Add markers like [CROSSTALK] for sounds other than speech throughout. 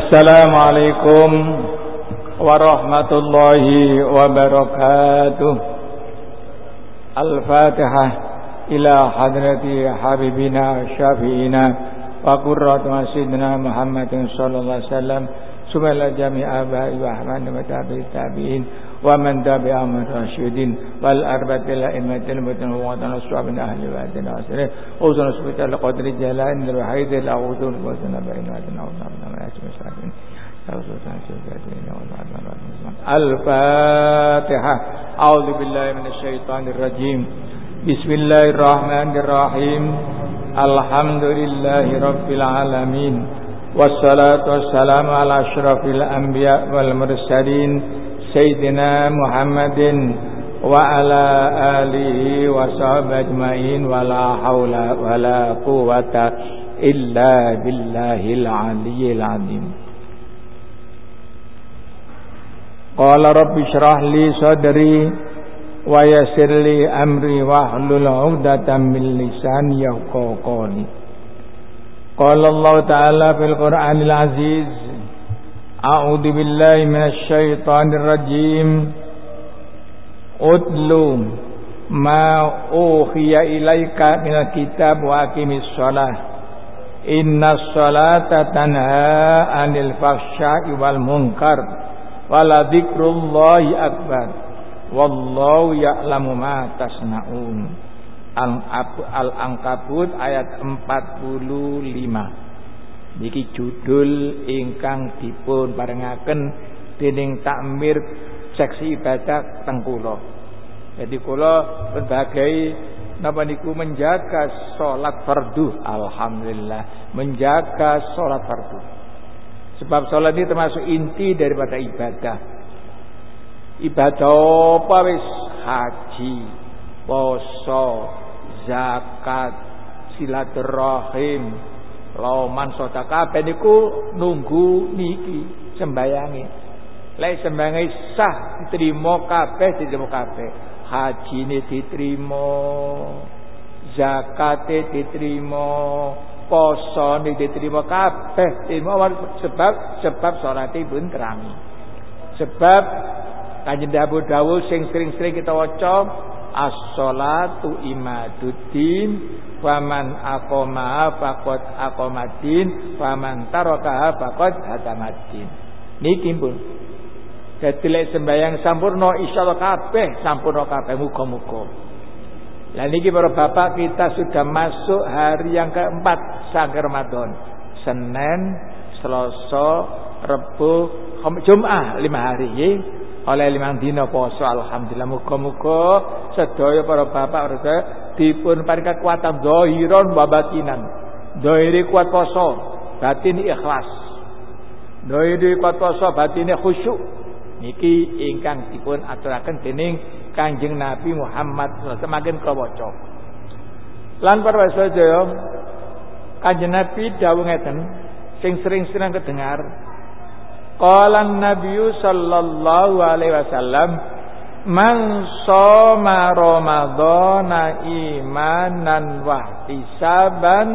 السلام عليكم ورحمة الله وبركاته الفاتحة إلى حضرة حبيبنا شافينا وقرة سيدنا محمد صلى الله عليه وسلم ثم إلى جميع آبائي وأحمد وتابعي التابعين ومن تبعهم الراشدين والأربعة الأئمة المتنوعين والصحاب من أهل وادنا وسلم أوزن سبحانه لقدر جلال الوحيد الأعوذ وزن بين وادنا وصحبنا من الفاتحة. أعوذ بالله من الشيطان الرجيم. بسم الله الرحمن الرحيم. الحمد لله رب العالمين. والصلاة والسلام على أشرف الأنبياء والمرسلين سيدنا محمد وعلى آله وصحبه أجمعين. ولا حول ولا قوة إلا بالله العلي العظيم. Qala rabbi syrah li sadri wa yassir amri wa hlul 'uqdatam min lisani yafqahu qawli. Qala Allah Ta'ala fil Qur'anil Aziz A'udzu billahi minasy syaithanir rajim. Utlu ma uhiya ilaika minal kitab wa aqimis shalah. Inna sholata tanha anil fahsya'i wal munkar wala dzikrullahi akbar. Wallahu ya'lamu ma tasnaun. Al-Ankabut ayat 45 niki judul ingkang dipun parengaken dening takmir seksi ibadah teng kula jadi kula berbagai napa niku menjaga salat fardu. Alhamdulillah menjaga salat fardu. Sebab salat ini termasuk inti daripada ibadah. Ibadah apa wis haji, poso, zakat, silaturahim, Loman sota kabeh niku nunggu niki sembayangi. Lek sembayangi sah diterima kabeh diterima kabeh. Ini diterima, zakat diterima, poso ini diterima kabeh diterima sebab sebab salat pun terangi. Sebab Kanjeng Abu Dawud sing sering-sering kita waca as-salatu imaduddin Faman aqoma faqad aqomadin Faman tarakaha faqad hadamadin Niki pun Jadi lek sembahyang sampurno insyaallah kabeh sampurno kabeh muga-muga. Lah niki para bapak kita sudah masuk hari yang keempat sang Ramadan. Senin, Selasa, Rabu, Jumat lima hari ya. Oleh limang dina poso alhamdulillah muga-muga sedaya para bapak para dipun paring kekuatan zahiron wa batinan. Zahiri kuat poso, batin ikhlas. Zahiri kuat poso, batin khusyuk. Niki ingkang dipun aturaken dening Kanjeng Nabi Muhammad semakin kawaca. Lan para sedaya Kanjeng Nabi dawuh ngeten sing sering-sering kedengar Qala Nabi sallallahu alaihi wasallam Man soma Ramadhana imanan wa ihtisaban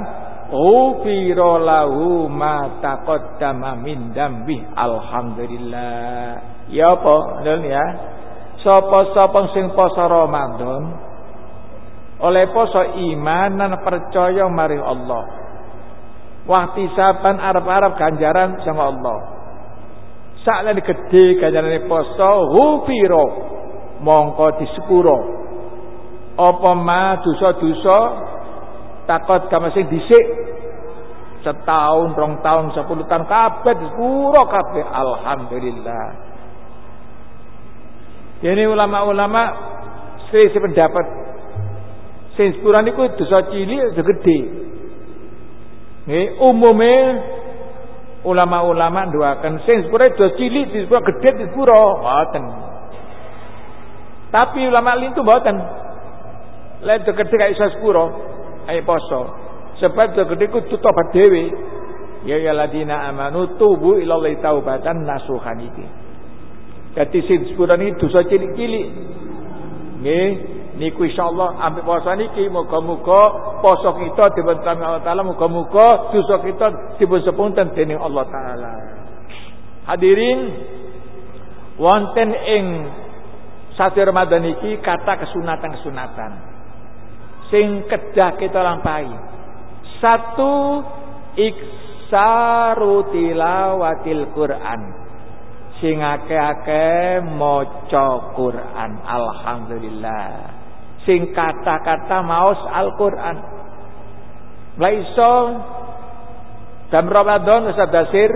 ghufira lahu ma taqaddama min dambi alhamdulillah. Ya apa? Lho ya. Sapa-sapa sing poso Ramadan oleh poso imanan percaya maring Allah wahtisaban arep-arep ganjaran sama Allah. Sakjane gedhe ganjarane poso ghufira mongko disepuro apa ma dosa-dosa takut kama sing dhisik setahun rong tahun sepuluh tahun kabeh disepuro kabeh. Alhamdulillah. Ini ulama-ulama sing pendapat. Sing sepura niku dosa cilik dosa gede nggih umume ulama-ulama ndoaken sing sepura dosa cilik disepuro gede disepuro ngoten tapi ulama lain itu mboten. Lek gede gak iso sepuro, poso. Sebab gede ku tobat dhewe. Ya ya ladina amanu tubu ilallahi taubatan nasuhan iki. Dadi sing sepuro niki dosa cilik-cilik. Nggih, niku insyaallah ambek poso niki muga-muga poso kita dipun Allah taala muga-muga dosa kita dipun sepunten dening Allah taala. Hadirin wonten ing sasi Ramadan iki kata kesunatan-kesunatan sing kedah kita lampahi. Satu iksaru tilawatil Quran. Sing akeh-akeh maca Quran. Alhamdulillah. Sing kata-kata maos Al-Quran. Lah iso dalam Ramadan Ustaz Dasir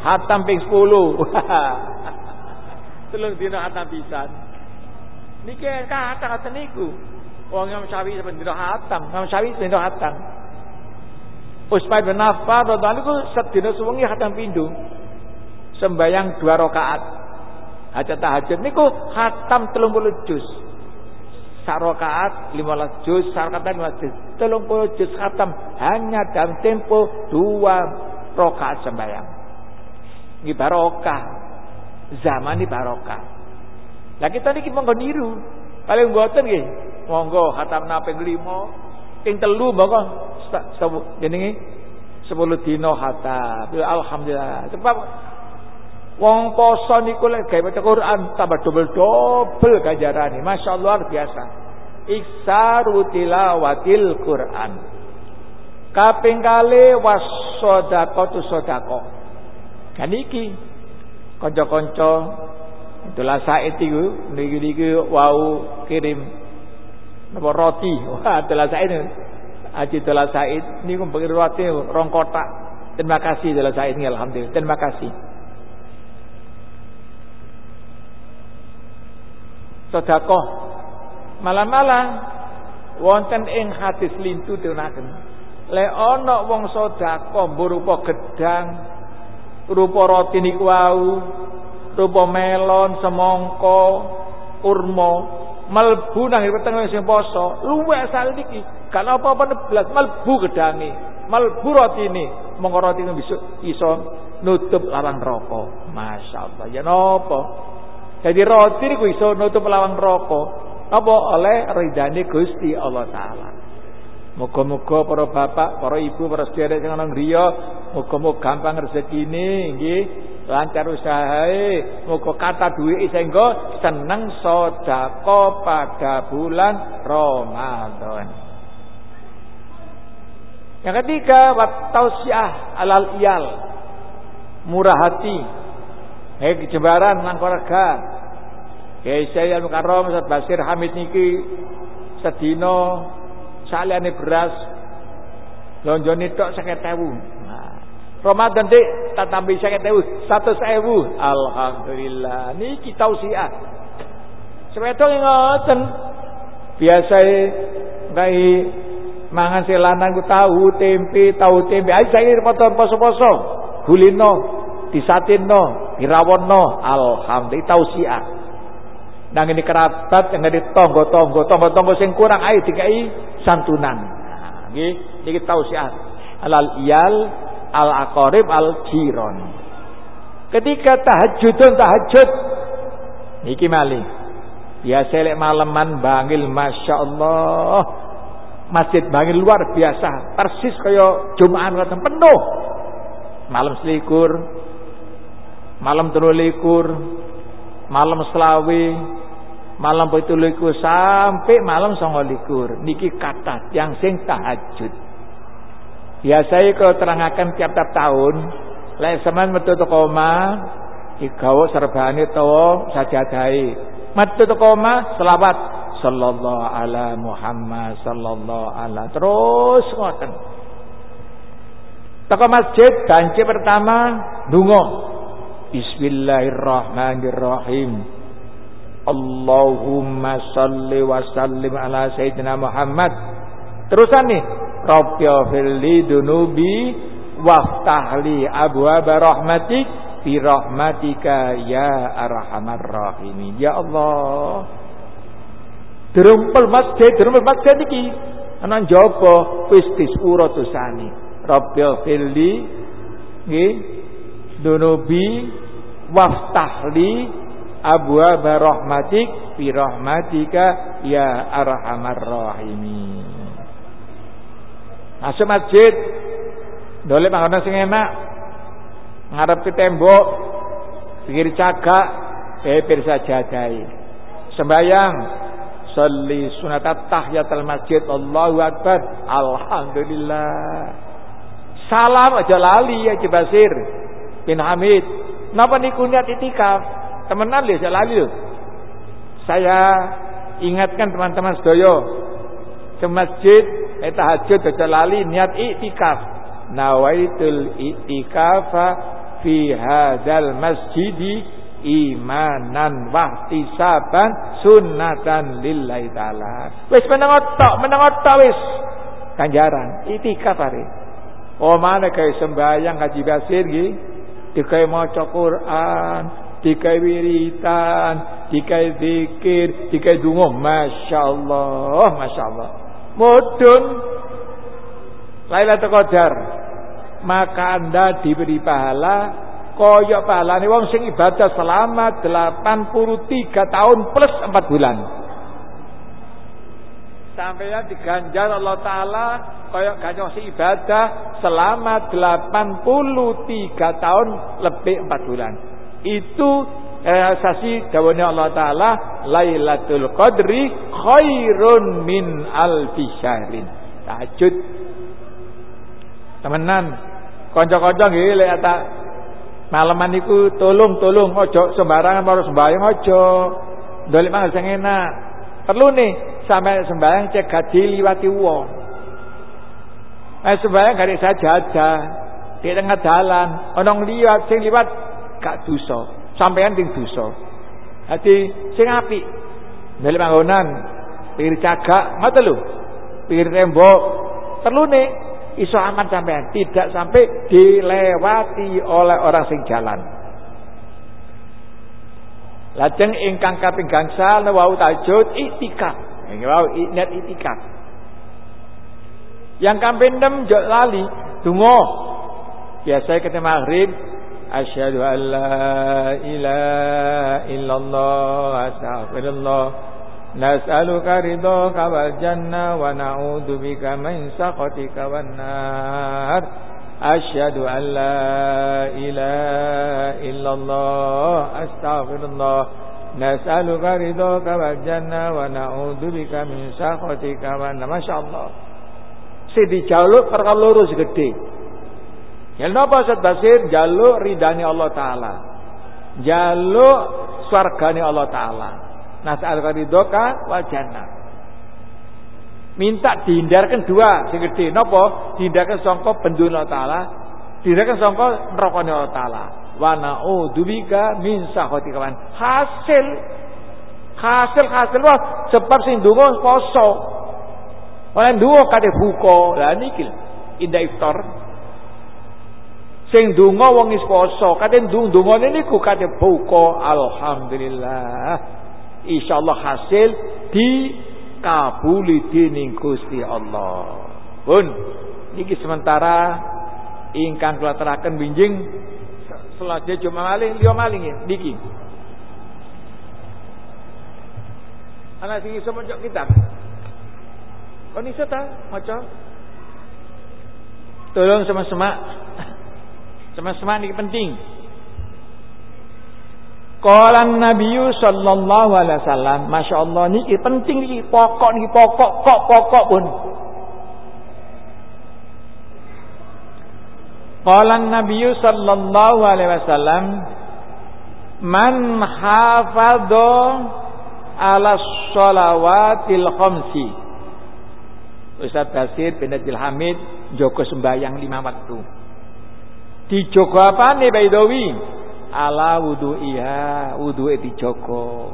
hatam ping 10. [LAUGHS] Telung dina hatam pisan. Niki kata-kata niku. Wong Imam Syafi'i dina hatam, Imam Syafi'i dina hatam. Usman bin Affan radhiyallahu anhu sedina suwengi hatam pindho. Sembayang dua rakaat. Hajat tahajud niku hatam 30 juz. Sak rakaat 15 juz, sak rakaat 15 juz. 30 juz khatam hanya dalam tempo dua rakaat sembahyang. Ini barokah. Zaman ini barokah. Lah kita niki monggo niru. Paling mboten nggih. Monggo khatam naping 5, ping 3 monggo jenenge 10 dina khatam. Ya alhamdulillah. Sebab wong poso niku lek gawe maca Quran tambah dobel-dobel ganjarane. Masyaallah luar biasa. Iksaru tilawatil Quran. Kaping kali wasodako tu sodako. Kan iki kanca-kanca itulah saat itu niki-niki wau kirim napa roti. Wah, itulah saat Haji Dola Said ini pengirim roti rong kotak. Terima kasih Dola Said alhamdulillah. Terima kasih. Sedekah malam-malam wonten ing hadis lintu tunaken. Le ana wong sedekah berupa gedang, rupa roti niku wau, rupa melon, semangka, kurma, melbu nang weteng sing poso, luwek sal niki. Gak apa-apa belas melbu gedange, melbu rotine, monggo rotine bisa iso nutup larang rokok. Masyaallah. Ya napa? Jadi roti niku iso nutup lawang rokok. Apa oleh ridane Gusti Allah taala. Muga-muga para bapak, para ibu, para sedherek sing ana griya, muga-muga gampang rezekine nggih, lancar usahae, muga kata duwike sehingga seneng sedekah pada bulan Ramadan. Yang ketiga, wat tausiah alal iyal. Murah hati. Hei kejembaran nang keluarga. Kiai saya Mukarram Ustaz Basir Hamid niki sedina saliyane beras lonjone tok 50.000. Nah, Ramadan dik tak tambah 50.000, 100.000. Alhamdulillah. Niki tausiah. Sepeda ngoten. Biasae ngai mangan selanan ku tahu tempe, tahu tempe. Ayo potong poso-poso. Gulino, disatinno, dirawonno. Alhamdulillah tausiah. Nang ini kerabat yang di tonggo-tonggo, tonggo-tonggo sing kurang ayo dikai santunan. Nah, nggih niki tausiah alal iyal al aqarib al jiron. Ketika tahajudun tahajud niki malih. Biasa lek malaman bangil Masya Allah Masjid bangil luar biasa Persis kaya Jumaan penuh Malam selikur Malam telulikur Malam selawi Malam pitulikur Sampai malam songolikur Niki kata yang sing tahajud. Biasanya kalau terangakan tiap-tiap tahun Lek semen metu koma Igawa serbani tawa sajadai Matu koma selawat. Sallallahu ala Muhammad sallallahu ala. Terus ngoten. Toko masjid banci pertama dungo. Bismillahirrahmanirrahim. Allahumma salli wa sallim ala sayyidina Muhammad. Terusan nih, Rabbi dunubi waftahli abwaaba rahmatik bi rahmatika ya arhamar rahimin. Ya Allah. Derumpel masjid derumpel masjid iki ana njaba wis disura dosane Rabbil firli nggih dunubi waftahli abwa rahmatik bi rahmatika ya arhamar rahimin. Masuk masjid. Dole panganan sing enak. Ngarep ke tembok. Pikir cagak. Beber sajadai sembayang Salli sunat tahiyatul masjid. Allahu Akbar. Alhamdulillah. Salam aja lali ya Basir bin Hamid. Napa niku niat itikaf? Temenan lho lali lho. Saya ingatkan teman-teman sedoyo Ke masjid Eh tahajud aja lali niat itikaf. Nawaitul itikafa Fi hadal masjidi imanan wahtisaban sunnatan lillahi taala. Wis meneng otok meneng otok wis. Ganjaran itikaf are oh mana kaya sembahyang ngaji basir nggih dikai maca Quran dikai wiritan dikai zikir dikai donga masyaallah masyaallah. Mudun. Lailatul Qadar. Maka Anda diberi pahala Koyok pahalane. Wong sing ibadah selama 83 tahun plus 4 bulan. Sampai ya diganjar Allah Ta'ala koyok ganjong si ibadah selama 83 tahun lebih 4 bulan. Itu eh, sasi dawannya Allah Ta'ala Lailatul Qadri khairun min alfi syahrin. Tahajud. Temenan. Konco-konco nggih lek Malaman niku tolong-tolong ojo sembarangan baru sembahyang ojo. Dolik mangan sing enak. Perlu nih sampai sembahyang cek gaji liwati wong. Eh sembahyang gak saja aja di tengah jalan, orang liwat sing liwat gak dosa. Sampean sing dosa. Dadi sing apik. Dolik manggonan pikir cagak ngoten lho. Pikir tembok. Perlu nih iso aman sampean, tidak sampai dilewati oleh orang sing jalan. Lajeng ingkang kaping gangsal wau tajud itikaf. Yang wau net itikaf. Yang kampen dem jok lali tunggu. Biasa kita maghrib asyhadu an la ilaha illallah astaghfirullah nas'aluka ridhaka wal jannah wa na'udzu bika min saqatika wan nar asyhadu an la ilaha illallah astaghfirullah نسألك رضاك والجنة ونعوذ بك من سخطك والنار ما شاء الله Sidi jaluk perkara lurus gede. Ya napa Ustaz Basir jaluk ridani Allah taala. Jaluk swargane Allah taala. Nas'al ridhoka wal jannah. Minta dihindarkan dua sing gede napa? Dihindarkan sangka benduna taala, dihindarkan sangka neraka Allah taala. Wa na'udzubika min sakhati kawan. Hasil hasil hasil wah sebab sing donga poso. Ora ndonga kate buka. Lah niki indah iftar. Sing donga wong is poso, kate ndongane niku kate buka. Alhamdulillah insyaallah hasil dikabuli dening Gusti Allah. Pun niki sementara ingkang kula teraken binjing selajeng cuma maling liya maling niki. Ana sing iso maca kitab. Kon iso ta maca? Tolong sama-sama. [LAUGHS] Sama-sama ini penting. Qala Nabi sallallahu alaihi wasallam, masyaallah niki penting niki pokok niki pokok kok pokok pun. Qala Nabi sallallahu alaihi wasallam, man hafadha ala shalawatil khamsi. Ustaz Basir bin Abdul Hamid Joko sembahyang lima waktu. Dijogo apa nih Baidawi? ala wudu'iha wudu'e dijogo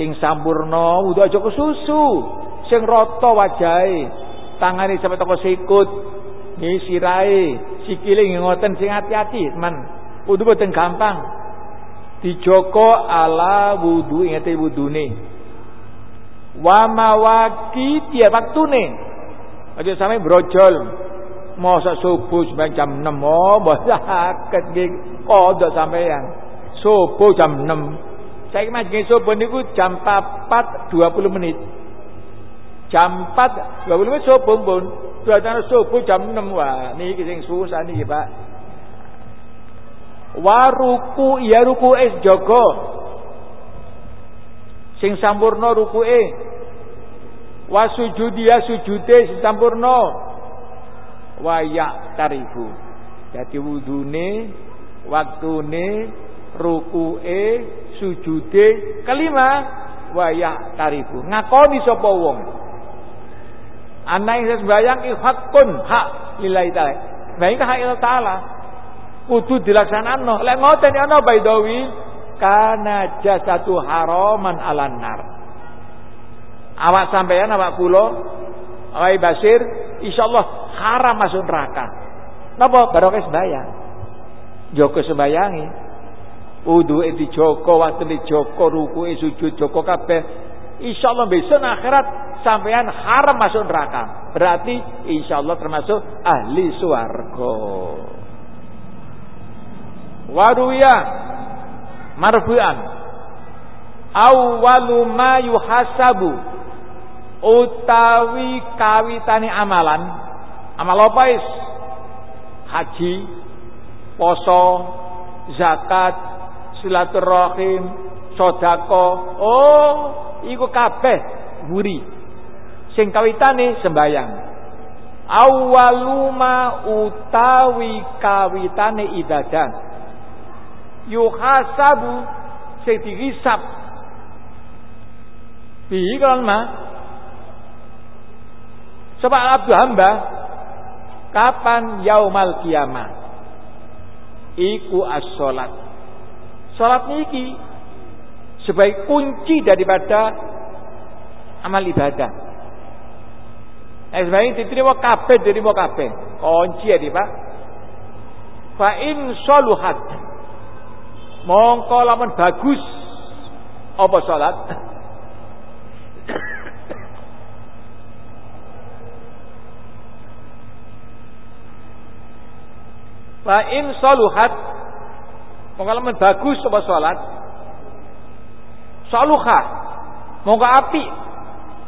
sing sampurna wudu aja susu sing rata wajahe tangane sampe toko sikut nggih sirahe sikile ngoten sing hati-hati teman wudu boten gampang dijogo ala wudu ingete wudune wa mawaki tiap waktune aja sampe brojol Masa subuh sampai jam 6 oh mbok saged nggih kodok sampean. Subuh jam 6. Saya majelis subuh niku jam 4 20 menit. Jam 4 20 menit subuh pun. Sudah subuh jam 6 wah niki sing susah niki Pak. Wa ruku ya es jaga. Sing sampurna rukuke. Wa sujudi ya sujude sing sampurna. Wa ya tarifu. Jadi wudune, waktune, rukuke, sujude kelima wa ya tarifu. Ngakoni sapa wong. Ana yang sembayang hakun hak lillahi ta'ala. Baik hak Allah ta'ala. Kudu dilaksanakno. Lek ngoten ana Baidawi kana jasatu haraman alan nar. Awak sampeyan awak kula awak Basir insyaallah haram masuk neraka. Napa barokah sembayang? Joko sembayangi. Wuduke dijogo, waktu dijogo, rukuke sujud joko kabeh. Insyaallah besok akhirat sampean haram masuk neraka. Berarti insyaallah termasuk ahli swarga. Waruya marfu'an awwalu ma yuhasabu utawi kawitane amalan amal apa is haji poso zakat silaturahim sodako. Oh iku kabeh buri sing kawitane sembayang awaluma utawi kawitane ibadah. Yuhasabu sing dihisab bihi kan ma? Sebab abdu hamba kapan yaumal kiamah? Iku as-salat salat niki sebagai kunci daripada amal ibadah. Nah, sebenarnya diterima kabeh diterima kabeh. Kunci ya, Pak. Fa in saluhat. Mongko lamun bagus apa salat? Fa in saluhat. Mongko lamun bagus apa salat saluha mongko api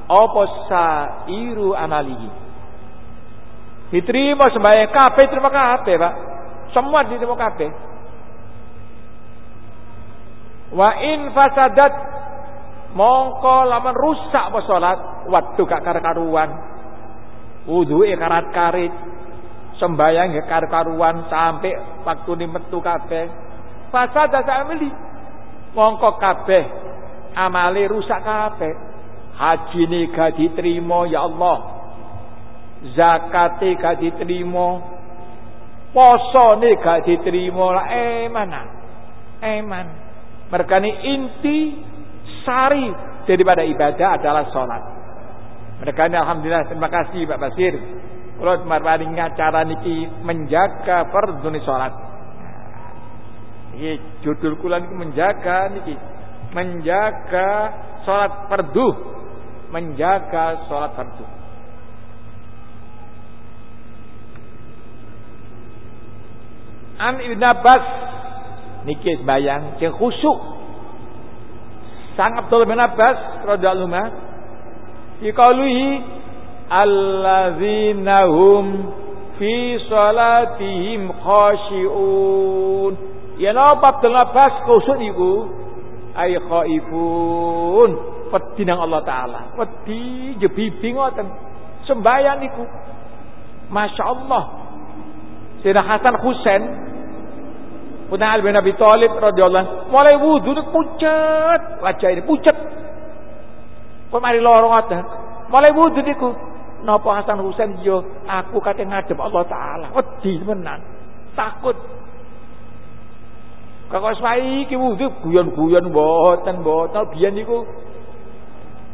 apa sairu amalihi diterima sembahyang kabeh terima kabeh Pak semua diterima kabeh Wa in fasadat mongko laman rusak apa salat waktu gak kar-karuan. Wuduke karat-karit. Sembayang gak kar-karuan sampai waktu ni metu kabeh. Fasadat amali. Mongko kabeh amale rusak. Haji ni gak diterima ya Allah. Zakate gak diterima. Poso ni gak diterima lah eh mana? Eh mana? Mereka ini inti sari daripada ibadah adalah sholat. Mereka ini Alhamdulillah terima kasih Pak Basir. Kalau kemarin cara niki menjaga fardhu sholat. Ini judul kulan menjaga niki. Menjaga sholat fardu. Menjaga sholat fardu. An Ibn Abbas niki bayang sing khusyuk sang Abdullah bin Abbas radhiyallahu anhu diqaluhi alladzina hum fi salatihim khashi'un ya napa Abdul Abbas khusyuk niku ay khaifun wedi nang Allah taala wedi jebibi ngoten sembahyang niku Masya Allah Sayyidina Hasan Husain Punya Ali bin Abi Thalib radhiyallahu mulai wudu pucat wajah ini pucat. Kok mari lorong ngoten. Mulai wudu niku napa Hasan Husain yo aku kate ngadep Allah taala. Wedi menan. Takut. Kakak saiki wudu guyon-guyon mboten mboten. Biyen niku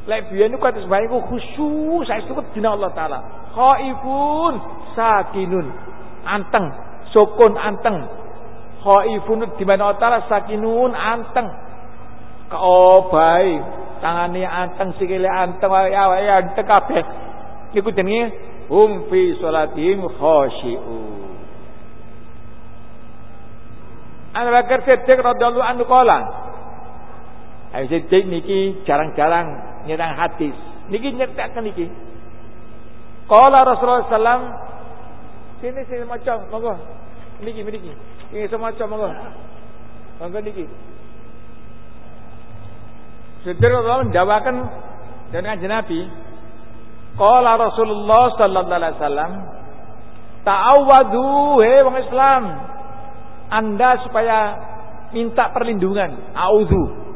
Lek biyen niku kados niku khusyuk saestu dina Allah taala. Khaifun sakinun anteng sukun anteng. Khaifun di mana utara sakinun anteng. Keobai tangane anteng sikile anteng awake anteng kabeh. Iku jenenge hum fi salatihim khashi'un Abu Bakar Siddiq radhiyallahu anhu kala Abu Siddiq niki jarang-jarang nyerang hadis. Niki nyertakan niki. Kala Rasulullah sallam sini sini macam monggo. Niki niki. Ini semacam monggo. Monggo niki. Sedherek mendawakan dan kanjeng Nabi Qala Rasulullah sallallahu alaihi wasallam ta'awadu he wong Islam Anda supaya minta perlindungan. Auzu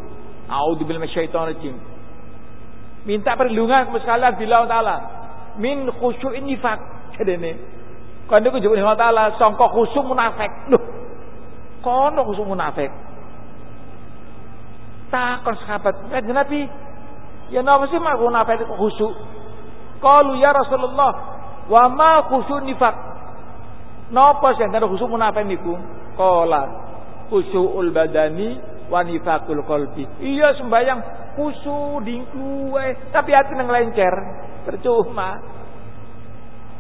auzu bil rajim minta perlindungan kepada bila taala min khusyu'in nifaq kadene kan niku jebul Allah taala khusyuk munafik. Lho kono khusyuk munafik. Takon sahabat. Kan Nabi ya napa sih mak munafik khusyuk? Qalu ya Rasulullah, wa ma khusyuk nifak. Napa sing karo khusyuk munafik niku? Qala khusyukul badani wa nifakul qalbi. Iya sembayang khusyuk dingku wae, tapi hati nang lencer. Percuma.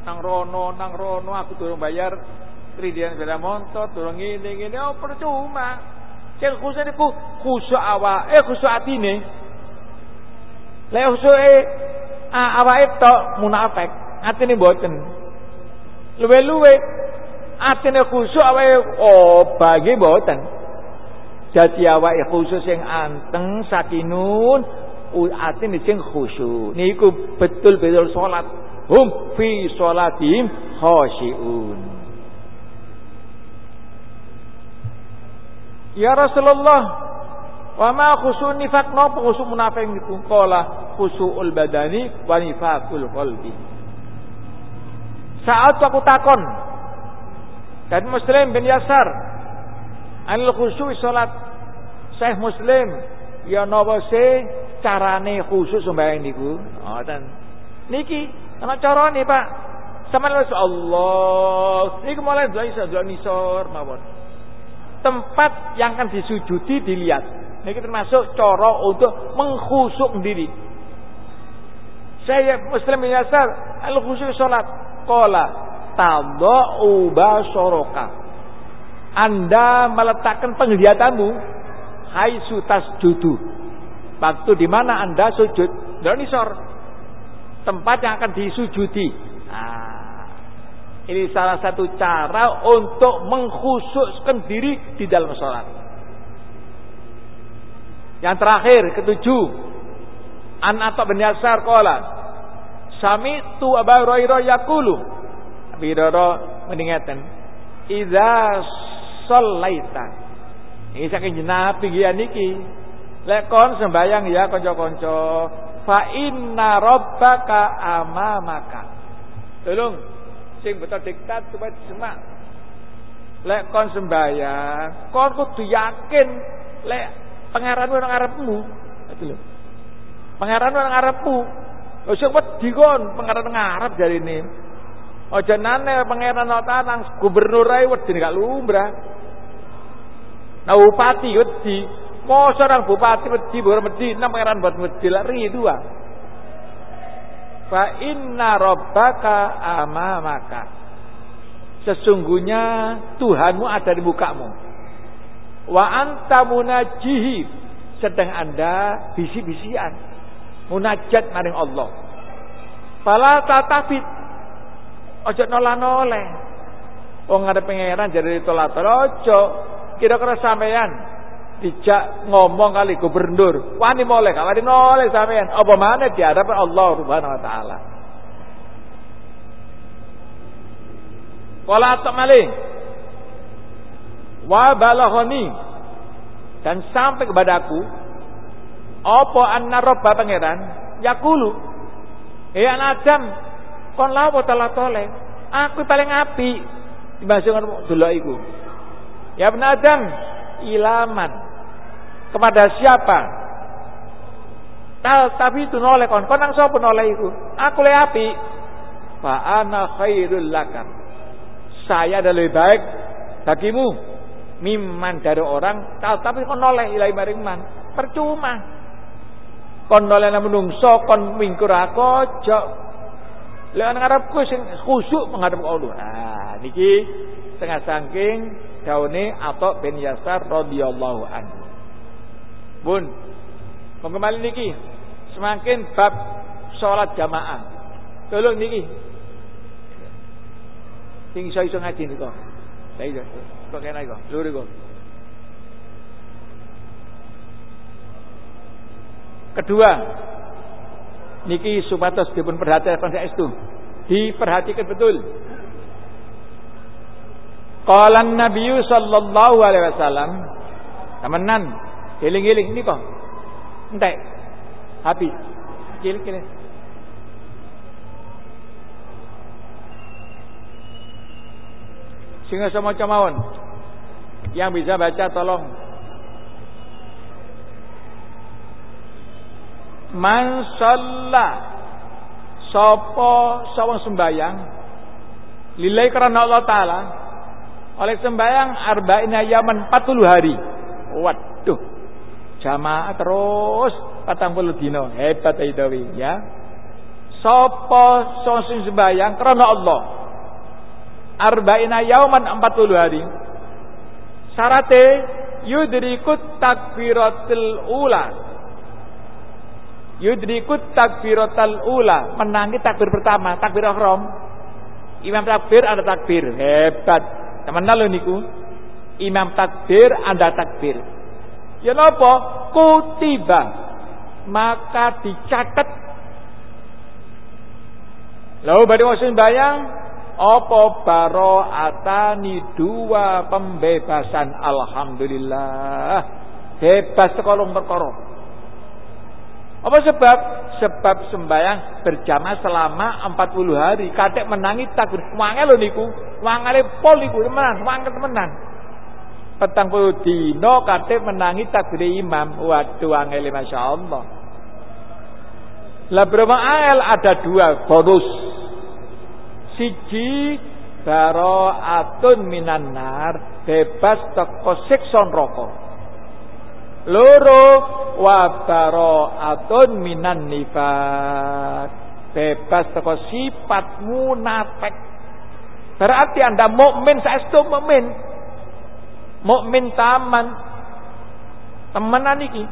Nang rono, nang rono aku turun bayar tridian sepeda motor, turun ngene ngene oh percuma. Sing khusyuk niku khusyuk awake, eh khusyuk atine. Lek khusyuk ah, awake tok munafik, atine mboten. Luwe-luwe atine khusyuk awake oh bagi mboten. Jadi awake khusus sing anteng sakinun atine sing khusyuk. Niku betul-betul salat. Hum fi salatihim khashi'un. Ya Rasulullah, Wa ma khusu nifaq napa khusu munafik niku? Qala khusuul badani wa nifaqul qalbi. Saat aku takon dan Muslim bin Yasar anil khusu salat Syekh Muslim ya napa se carane khusus sembahyang niku? Ngoten. Niki ana carane Pak. Sama Allah. Niku mulai dua isa dua nisor mawon. Tempat yang akan disujudi dilihat. Ini termasuk cara untuk mengkhusuk diri. Saya Muslim menyasar al khusyuk salat. Qala tadau basharaka. Anda meletakkan penglihatanmu hai sutas judu. Waktu di mana Anda sujud, dalam nisor. Tempat yang akan disujudi. Nah, ini salah satu cara untuk mengkhususkan diri di dalam sholat. Yang terakhir ketujuh An Atta bin Yasar qala Sami tu Abu yaqulu Hurairah meningatan Idza shallaita Ini saking jenapi ya niki Lek kon sembayang ya kanca-kanca fa inna rabbaka amamaka Tolong sing betul diktat supaya semak Lek kon sembayang kon kudu yakin lek pangeranmu nang arepmu. Itu lho. Pangeranmu nang arepmu. Sing wedi kon pangeran nang arep jarine. Aja nane pangeran nang gubernur ae wedi gak lumrah. Nah bupati wedi. Mau seorang bupati wedi bukan wedi, nang pangeran buat wedi lah dua. Fa inna rabbaka amamaka. Sesungguhnya Tuhanmu ada di mukamu wa anta munajihi sedang anda bisi-bisian munajat maring Allah fala tatafit ojo nola-noleh wong ada pangeran jadi tolak ojo kira-kira sampean dijak ngomong kali gubernur. Wani moleh gak wani noleh sampean apa mana di hadapan Allah subhanahu wa taala. Wala tak malih. Wa balaghani. Dan sampai kepadaku apa anna robba pangeran yakulu ya Adam kon lawo telah tole. Aku paling api dibandingkan delok iku. Ya ibn Adam ilaman. Kepada siapa? Tal tapi itu noleh kon. Kon nang sapa noleh iku? Aku le api fa ana khairul lakam saya adalah lebih baik bagimu. Miman dari orang tapi kon noleh ilahi maring man. Percuma. Kon noleh menungso kon mingkur aku aja Lawan ngarep khusyuk menghadap Allah. ah, niki tengah sangking daune atau bin Yasar radhiyallahu anhu. Bun, kembali niki semakin bab sholat jamaah. Tolong niki. Sing iso iso ngaji niku. Lah iya, kok kena iku. Lur iku. Kedua, niki supados dipun perhatikan itu diperhatikan betul. Qala Nabi sallallahu alaihi wasallam temenan eling-eling ini kok entek habis. Kil-kil Sehingga semua mawon. Yang bisa baca tolong Man shalla sapa sawang sembayang lillahi karena Allah taala oleh sembayang arba'ina yaman 40 hari. Waduh. Jamaah terus patang puluh dino. Hebat Aidawi ya. Sapa sing sembayang karena Allah. Arba'ina yaman 40 hari. Syaratnya yudrikut takbiratul ula yudrikut takbiratul ula. Menangi takbir pertama takbir ihram. Imam takbir ada takbir. Hebat. Teman lo niku. Imam takbir ada takbir. Ya napa kutiba. Maka dicatat. Lalu bari wasin bayang apa baro atani dua pembebasan? Alhamdulillah. Bebas sekolong perkara apa sebab? Sebab sembahyang berjamaah selama 40 hari. Kadek menangi takbir. Wangel lho niku. Wangale pol niku temenan, wangel temenan. Petang puluh dino kadek menangi takbir imam. Waduh wangel Masya Allah. Lah angel ada dua bonus. Siji baro'atun minan nar bebas teko siksa neraka loro wa bara'atun minan nifaq bebas teko sifat munafik berarti anda mukmin saestu mukmin. Mukmin taman. Temenan iki.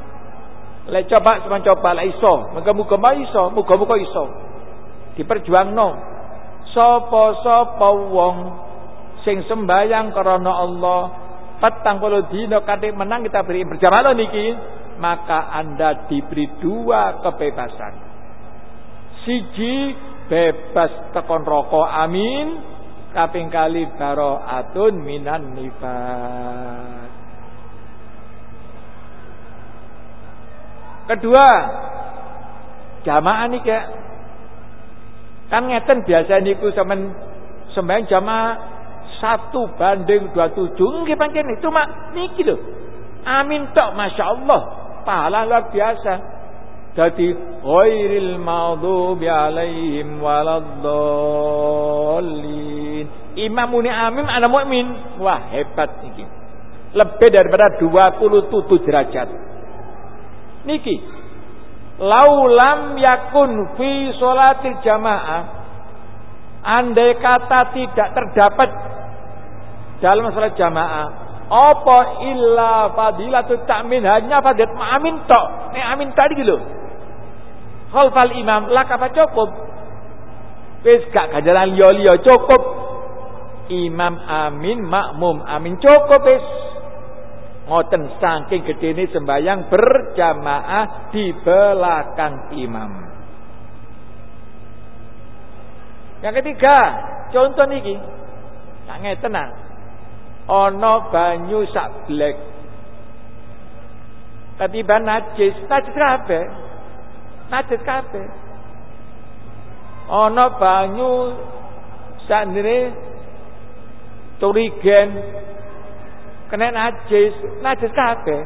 Lek coba sama coba lek iso. Muga-muga iso muga-muga iso. Diperjuangno. Sapa-sapa wong sing sembayang karena Allah petang puluh dino kadek menang kita beri berjamaah niki. Maka anda diberi dua kebebasan. Siji bebas tekon rokok amin. Kaping kali baro atun minan nifas. Kedua jamaah nih kan ngeten biasa niku sampean sembahyang jamaah satu banding dua tujuh. Nggih pancen itu mak niki lho. Amin tok masya Allah. Pahala luar biasa. Jadi ghairil maghdubi alaihim waladdallin. Imam muni amin ana mukmin. Wah hebat niki. Lebih daripada 27 derajat. Niki. Laulam yakun fi sholatil jamaah andai kata tidak terdapat dalam masalah jamaah apa illa fadilatu ta'min? Hanya fadilat amin tok. Nek amin tadi gitu. Khalfal imam lak apa cukup? Wis gak ganjaran cukup. Imam amin makmum amin cukup wis. Ngoten saking gedene sembayang berjamaah di belakang imam. Yang ketiga contoh niki. Tak nah ana banyu sak blek. Ketiban najis. Najis kabeh. Najis kabeh. Ana banyu saknire turigen. Kena najis. Najis kabeh.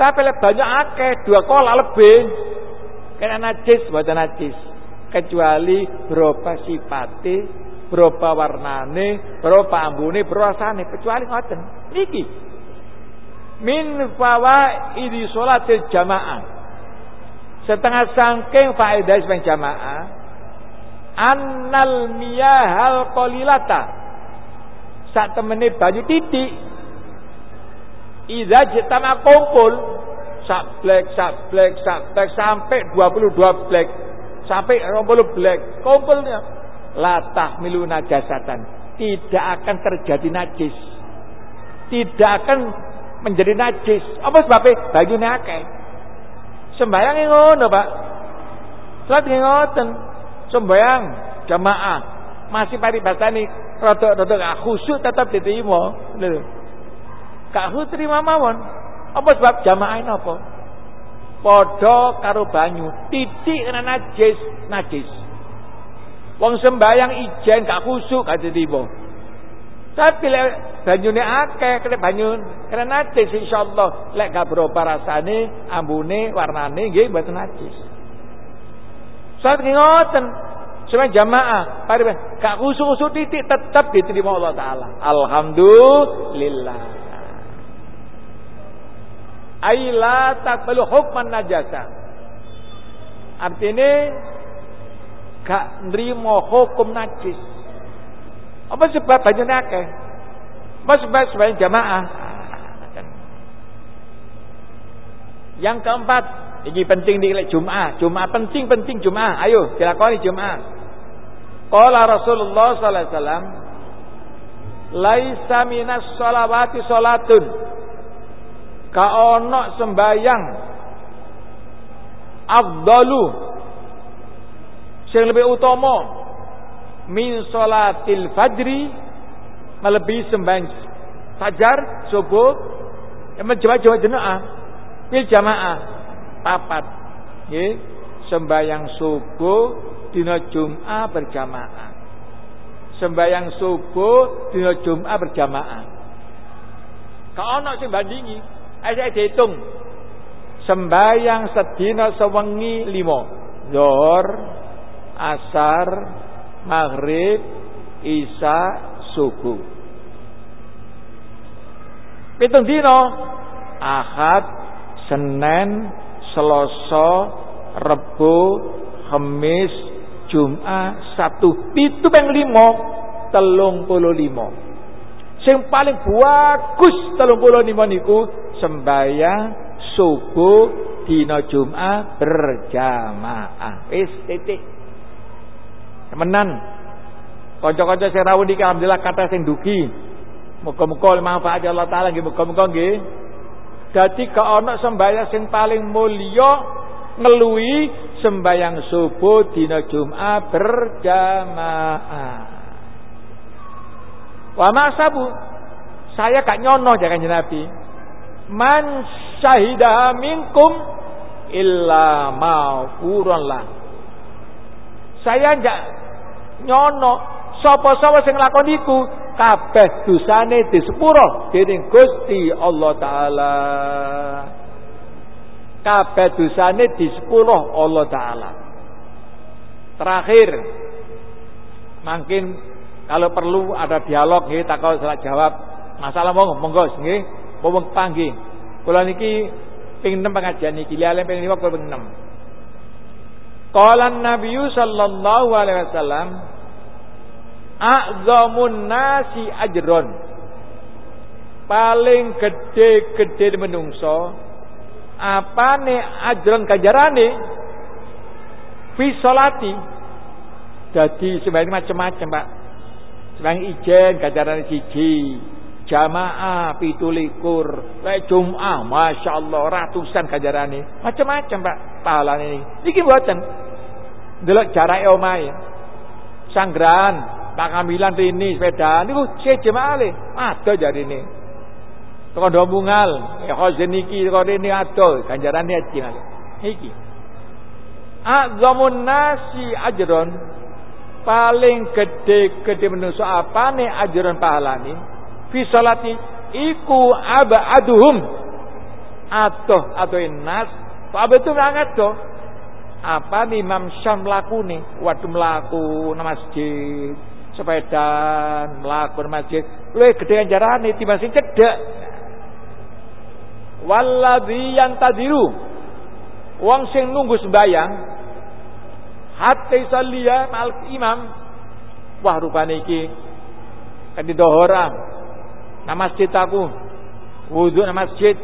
Tapi lek banyak akeh dua kola lebih. Kena najis buatan najis. Kecuali berupa sifatnya berapa warnane, berapa ambune, berapa rasane, kecuali ngoten. Niki. Min fawaidi salatil jamaah. Setengah sangking faedah sebang jamaah. Annal miyahal qalilata. Sak temene banyu titik. Iza jitama kumpul sak black, sak black, sak black sampai 22 black, sampai 20 black. Kumpulnya latah milu najasatan tidak akan terjadi najis tidak akan menjadi najis apa sebabnya bagi akeh Sembayang ngono, Pak. Salat ngoten. Sembayang jamaah masih paribasane rada-rada gak khusyuk tetap diterima. Gak khusyuk terima mawon. Apa sebab jamaah apa? Padha karo banyu, titik kena najis, najis. Wong sembayang ijen gak khusyuk gak diterima. Tapi lek banyune akeh, kena banyu kena najis insyaallah. Lek gak berubah rasane, ambune, warnane nggih mboten najis. Saat ngoten, Cuma jamaah, pari gak kusuk-kusuk titik tetap diterima Allah taala. Alhamdulillah. Aila takbalu hukman najasa. Artinya gak nerima hukum najis. Apa sebab banyak akeh? Apa sebab sebagai jamaah? Yang keempat, ini penting di Jumat. Jumat penting penting Jumat. Ayo dilakoni Jumat. Qala Rasulullah sallallahu alaihi wasallam laisa minas sholawati salatun ka ono sembayang afdalu sing lebih utama min salatil fajri melebihi sembahyang fajar subuh yang menjawab jemaah bil jamaah papat nggih sembahyang subuh dina Jumat berjamaah. Sembayang subuh dina Jumat berjamaah. Kau nak sing bandingi, ayo saya hitung. Sembayang sedina sewengi lima. Zuhur, asar, maghrib, isya, subuh. Pitung dino Ahad, Senin, Selasa, Rebu, Kamis, Jumat, Sabtu, itu yang lima, telung puluh lima. Sing paling bagus telung puluh lima niku sembahyang subuh dina Jumat berjamaah. Wis titik. Temenan. Kanca-kanca sing rawuh niki alhamdulillah kata sing dugi. Muga-muga manfaat Allah taala nggih muga-muga nggih. Dadi ka ana sembahyang sing paling mulya ngelui sembayang subuh dina Jumat berjamaah. Wa masabu saya gak nyono jangan Nabi. Man syahida minkum illa ma'furan lah. Saya enggak nyono sapa-sapa sing lakon iku kabeh dosane disepuro dening Gusti Allah taala kabeh dosane di sepuluh Allah taala. Terakhir mungkin kalau perlu ada dialog nggih takau salah jawab masalah monggo monggo nggih monggo panggih. Kula niki ping 6 pengajian niki liyane ping 5 kula ping 6. Qala Nabi sallallahu alaihi wasallam a'zamun nasi ajron paling gede-gede menungso apane ajron kajarane fi salati jadi sebenarnya macam-macam Pak. Sembahyang ijen kajarane siji jamaah pitulikur. Lek Jumat Masya Allah ratusan kajarane macam-macam Pak pahalane ini. Iki buatan delok jarake omahe. Sanggrahan Pak Kamilan rini sepeda niku jemaah le ada jadi ini Toko dombungal, ya khozen iki toko rene ado, ganjarane haji nang. Iki. Azamun nasi ajron paling gede-gede menungso apane ajron pahalane? Fi salati iku abaduhum. Atoh atau nas apa itu nggak apa nih Imam Syam lakune waktu melaku nang masjid. Sepeda melaku masjid. Lu gede jarane timbang sing cedek. Walladhi tadiru wong sing nunggu sembayang hatta salliya al imam. Wah rupane iki. Kadi dohora nang masjid aku. Wudu nang masjid.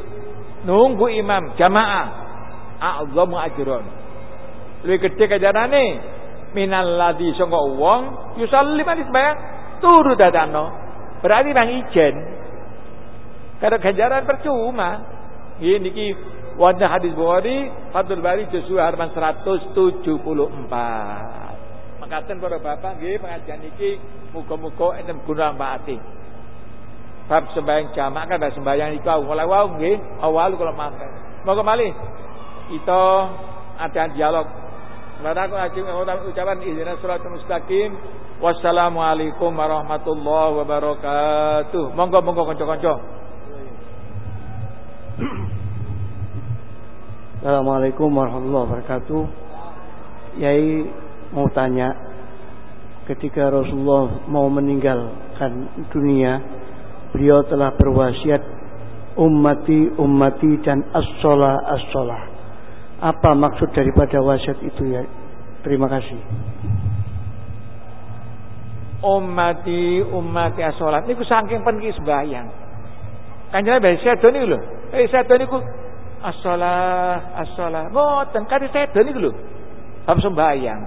Nunggu imam jamaah a'zamu ajron luwih gedhe kajarane minal ladzi sangka wong yusalli manis sembayang turu dadano berarti nang ijen karena ganjaran percuma Nggih niki wonten hadis Bukhari Fathul Bari juz halaman 174. Makaten para bapak nggih pengajian niki muga-muga enten guna manfaati. Bab sembahyang jamak kan sembahyang iku mulai wau nggih awal kalau mampir. Moga malih kita ada dialog. Baraku ucapan izina suratul mustaqim. Wassalamualaikum warahmatullahi wabarakatuh. Monggo monggo kanca-kanca. Assalamualaikum warahmatullahi wabarakatuh. Yai mau tanya, ketika Rasulullah mau meninggalkan dunia, beliau telah berwasiat ummati ummati dan as-sholah as-sholah. Apa maksud daripada wasiat itu ya? Terima kasih. Ummati ummati as-sholat niku saking penting sembahyang. Kanjeng Nabi sedo niku lho. Eh sedo niku as-shalah as-shalah mboten kari sedo niku lho bab sembahyang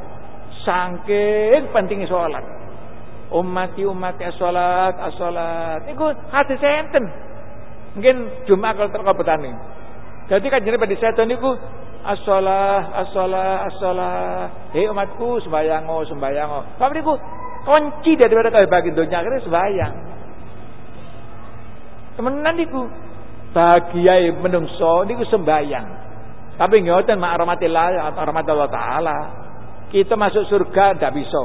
saking pentingnya salat ummati ummati as-salat as-salat niku hadis enten mungkin cuma kalau terkabutane jadi kan jadi pada sedo niku as-salah as-salah as-salah hei umatku oh bab niku kunci daripada bagi dunia akhirnya sembahyang temenan niku bahagia menungso niku sembahyang. Tapi ngoten mak atau rahmatullah taala. Kita masuk surga ndak bisa.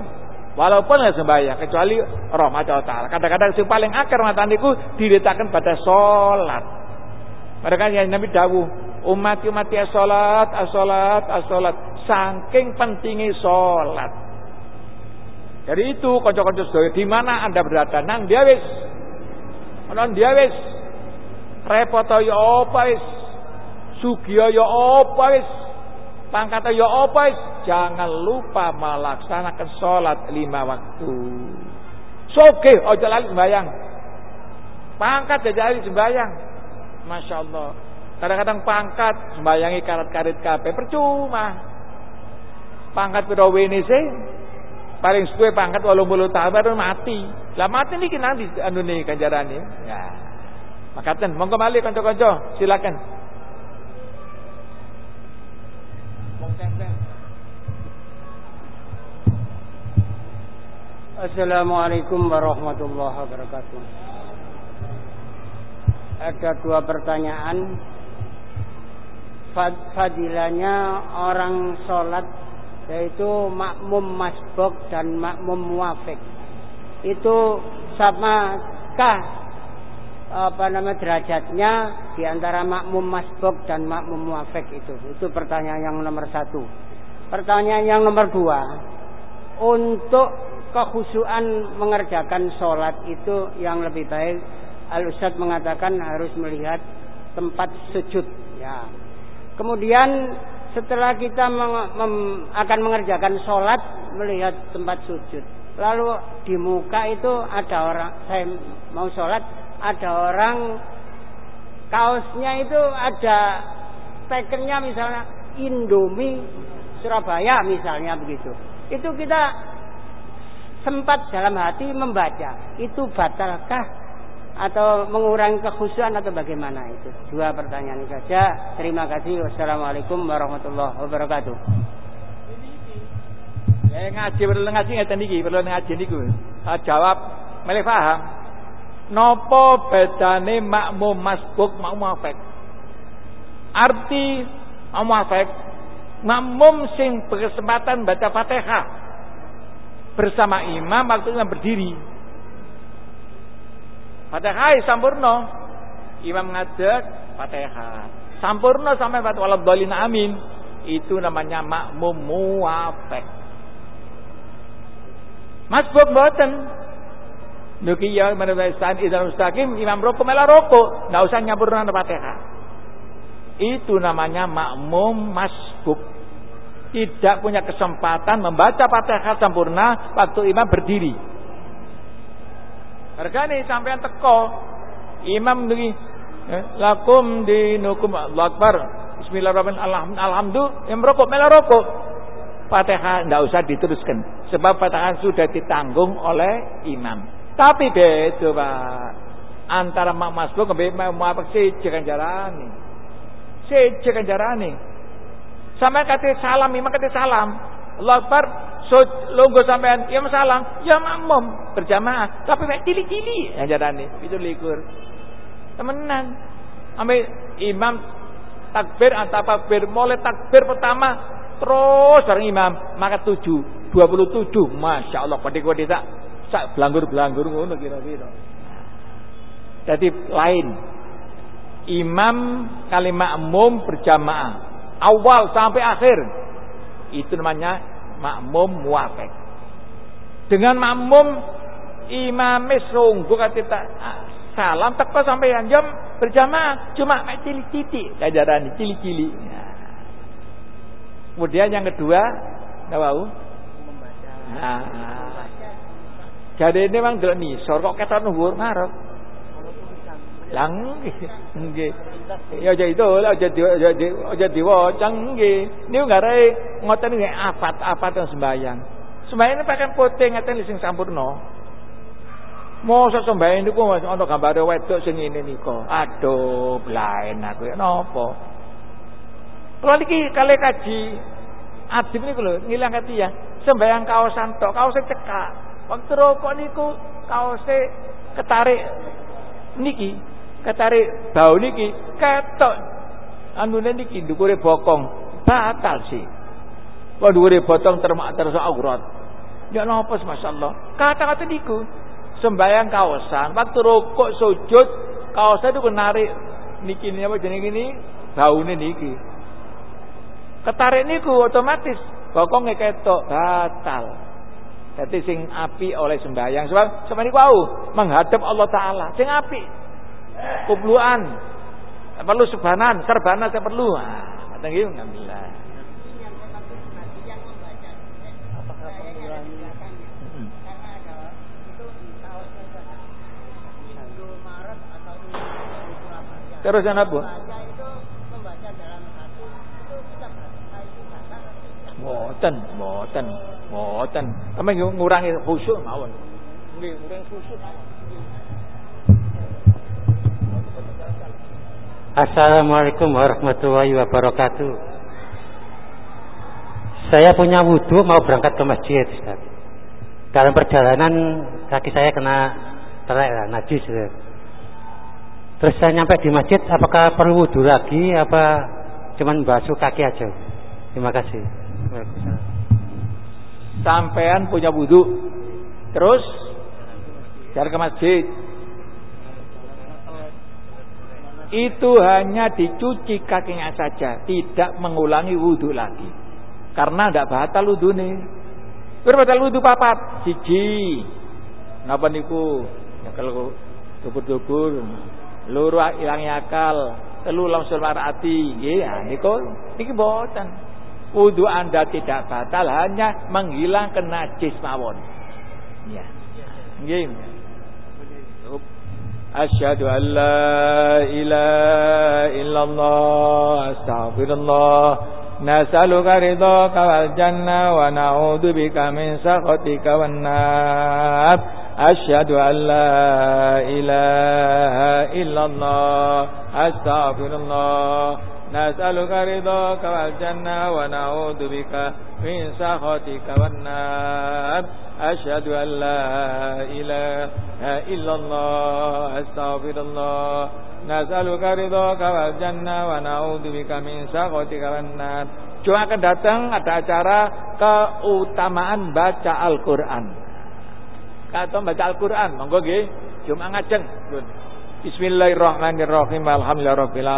Walaupun nggak sembahyang kecuali rahmat Allah taala. Kadang-kadang yang paling akar mata niku diletakkan pada sholat. Mereka yang Nabi dawuh umat umat ya sholat, as-sholat, as-sholat. Saking pentingnya sholat. Jadi itu kocok-kocok sedaya di mana Anda berada? Nang dia wis. Nang dia wis. Repot ya apa wis? Sugiya ya apa wis? Pangkat ya apa wis? Jangan lupa melaksanakan sholat lima waktu. Soge ojo lali sembayang pangkat aja lali sembayang masya Allah. Kadang-kadang pangkat sembayangi karet-karet kape percuma. Pangkat piro sih? Paling suwe pangkat walau bulu tahun baru mati. Lah mati nih nanti anu nih kanjarane ya. Makaten, monggo malih kanca-kanca, silakan. Assalamualaikum warahmatullahi wabarakatuh. Ada dua pertanyaan. Fadilanya orang sholat yaitu makmum masbok dan makmum muafik. Itu sama kah apa nama derajatnya di antara makmum masbuk dan makmum muafik itu. Itu pertanyaan yang nomor satu. Pertanyaan yang nomor dua, untuk kekhusyuan mengerjakan sholat itu yang lebih baik, Al Ustadz mengatakan harus melihat tempat sujud. Ya. Kemudian setelah kita meng, akan mengerjakan sholat melihat tempat sujud. Lalu di muka itu ada orang saya mau sholat ada orang kaosnya itu ada stekernya misalnya Indomie Surabaya misalnya begitu. Itu kita sempat dalam hati membaca. Itu batalkah atau mengurangi kekhusyuan atau bagaimana itu? Dua pertanyaan saja. Terima kasih. Wassalamualaikum warahmatullahi wabarakatuh. Ya ngaji perlu ngaji ngeten iki, perlu ngaji niku. Jawab melih paham. Nopo bedane makmum masbuk makmum afek? Arti makmum afek makmum sing berkesempatan baca Fatihah bersama imam waktu berdiri. Fatihah sampurno. Imam ngajak Fatihah. Sampurno sampai baca waladhdallin amin. Itu namanya makmum muafek. Masbuk mboten Nukiya manifestan idal mustaqim imam rokok malah rokok, nggak usah nyabur nang Fatihah. Itu namanya makmum masbuk. Tidak punya kesempatan membaca Fatihah sempurna waktu imam berdiri. Hargane sampean teko imam niki eh, lakum dinukum Allahu Akbar. Bismillahirrahmanirrahim. Alhamdulillah yang rokok malah rokok. Fatihah tidak usah diteruskan sebab Fatihah sudah ditanggung oleh imam. Tapi beda Pak. Antara mak masbuk mak muafik siji kan jalani. Seje kanjarane. Sampai kata salam, imam kata salam. Allah Akbar, so longgo sampean. Ya salam, ya makmum. Berjamaah, tapi mek cili-cili kanjarane. Itu likur. Temenan. Ambil imam takbir atau takbir mulai takbir pertama terus bareng imam maka tujuh dua puluh tujuh. Masya Allah pada kode tak sak belanggur belanggur ngono kira-kira. Jadi lain. Imam kali makmum berjamaah. Awal sampai akhir itu namanya makmum muafek dengan makmum imam sungguh kata salam teko sampai jam berjamaah. Cuma cili titik kajaran cili-cili ya. kemudian yang kedua nggak tahu. Nah, jadi ini memang delok nisor kok ketok nuhur ngarep lang nggih ya aja itu aja aja aja diwaca nggih niku ngare ngoten nggih apat-apat sembayang sembayang ini pakai putih ngaten sing sampurna Mosok sembahyang niku ana gambare wedok sing ngene nika. Aduh, blaen aku ya napa. Kula niki kali kaji adib niku lho, ngilang kati ya. Sembahyang kaosan tok, kaose cekak. Waktu rokok niku kaose ketarik niki, ketarik bau niki ketok anune niki ndukure bokong batal sih. Kok ndukure botong termak terus aurat. Ya napa masyaallah. Kata-kata niku sembahyang kaosan, waktu rokok sujud, kaosan itu menarik niki ini apa jenis ini daunnya niki. Ketarik niku otomatis bokongnya ketok batal. Jadi sing api oleh sembahyang sebab sama niku au menghadap Allah taala. Sing api kubluan perlu sebanan, serbanan saya perlu. Kata alhamdulillah. Terus yang apa? Boten, boten, boten. Kami ngurangi khusyuk mawon. Ngurangi khusyuk. Assalamualaikum warahmatullahi wabarakatuh. Saya punya wudhu mau berangkat ke masjid, Ustaz. Dalam perjalanan kaki saya kena telek lah, najis. Terus saya nyampe di masjid, apakah perlu wudhu lagi, apa cuman basuh kaki aja? Terima kasih. Sampean punya wudhu, terus jalan ke masjid. Itu hanya dicuci kakinya saja, tidak mengulangi wudhu lagi. Karena tidak batal wudhu nih. Berbatal wudhu papat, siji. Napa niku? Ya kalau dubur-dubur luru ilangi akal telu langsung nggih ya niku niki boten wudu Anda tidak batal hanya menghilangkan najis mawon ya nggih أشهد أن لا إله إلا الله أستغفر الله. نسألك رضاك والجنة ونعوذ بك من سخطك والنار. أشهد أن لا إله إلا الله أستغفر الله. نسألك رضاك والجنة ونعوذ بك من سخطك والنار. أشهد أن لا إله إلا الله أستغفر الله نسألك رضاك والجنة ونعوذ بك من سخطك والنار Cuma akan datang ada acara keutamaan baca Al-Quran atau baca Al-Qur'an. Monggo nggih, cuma ngajeng. Bismillahirrahmanirrahim. Alhamdulillahirabbil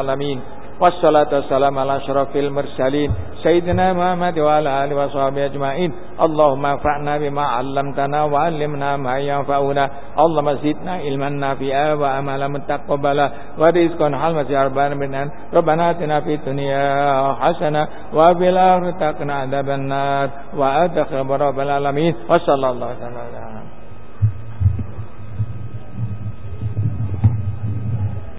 والصلاة والسلام على أشرف المرسلين سيدنا محمد وعلى آله وصحبه أجمعين. اللهم انفعنا بما علمتنا وعلمنا ما ينفعنا. اللهم زدنا علما نافعا وعملا متقبلا. ورزقا حلما أربعا من ربنا آتنا في الدنيا حسنة وفي الآخرة تقنا عذاب النار. وأدخل رب العالمين. وصلى الله وسلم. على